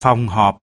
phòng họp.